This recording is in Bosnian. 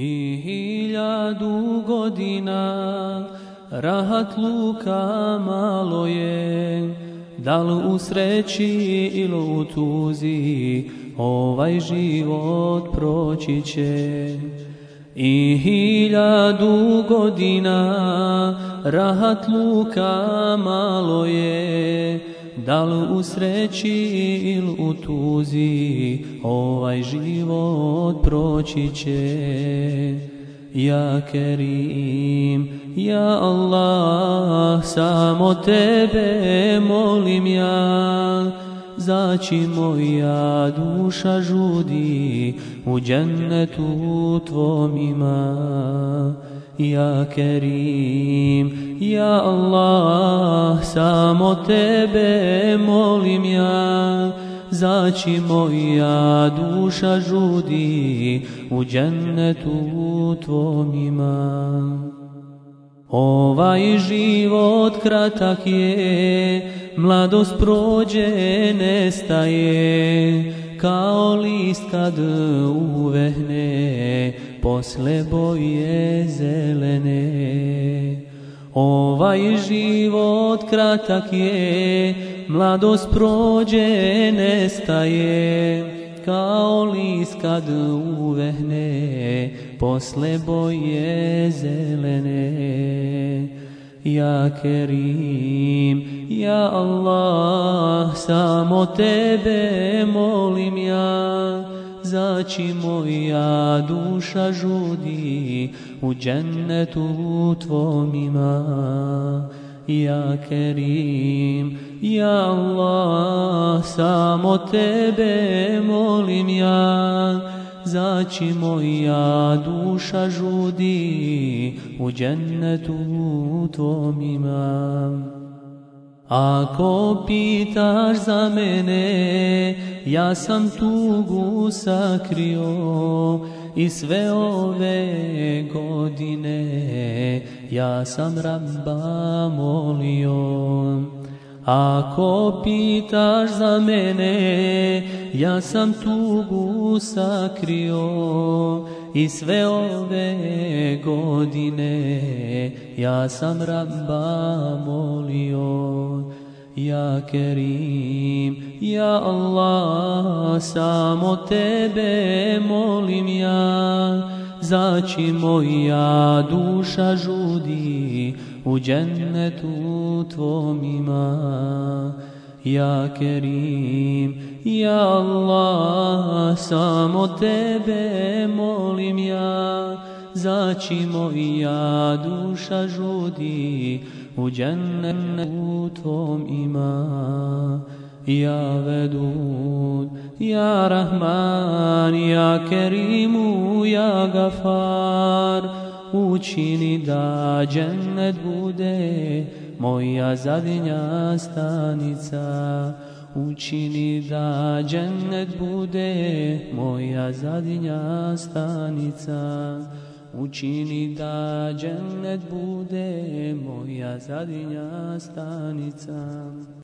I hiljadu godina rahat luka malo je, dal u sreći ili u tuzi, ovaj život proći će. I hiljadu godina rahat luka malo je, Dal u sreći ili u tuzi, ovaj život proći će. Ja Kerim, ja Allah, samo tebe molim ja, zaći moja duša žudi, u džennetu tvom ima. Ja Kerim, ja Allah, samo tebe molim ja, zaći moja duša žudi, u džennetu tvom ima. Ovaj život kratak je, mladost prođe, nestaje, kao list kad uvehne, posle boje zelene. Ovaj život kratak je, mladost prođe, nestaje, kao list kad uvehne, posle boje zelene. Ja Kerim, ja Allah, samo tebe molim ja, zaći moja duša žudi, u džennetu tvom ima. Ja Kerim, ja Allah, samo tebe molim ja, zaći moja duša žudi, u džennetu tvom imam. Ako pitaš za mene, ja sam tugu sakrio i sve ove godine ja sam rabba molio. Ako pitaš za mene, ja sam tugu sakrio i sve ove godine ja sam rabba molio. Ja Kerim, ja Allah, samo tebe molim ja, zaći moja duša žudi, u džennetu tvom ima. Ja Kerim, ja Allah, samo tebe molim ja, zaći moja duša žudi, u džennetu tom ima. Ja Vedud, ja Rahman, ja Kerimu, ja Gafar, učini da džennet bude moja zadnja stanica. Učini da džennet bude moja zadnja stanica. Učini da džennet bude moja zadnja stanica.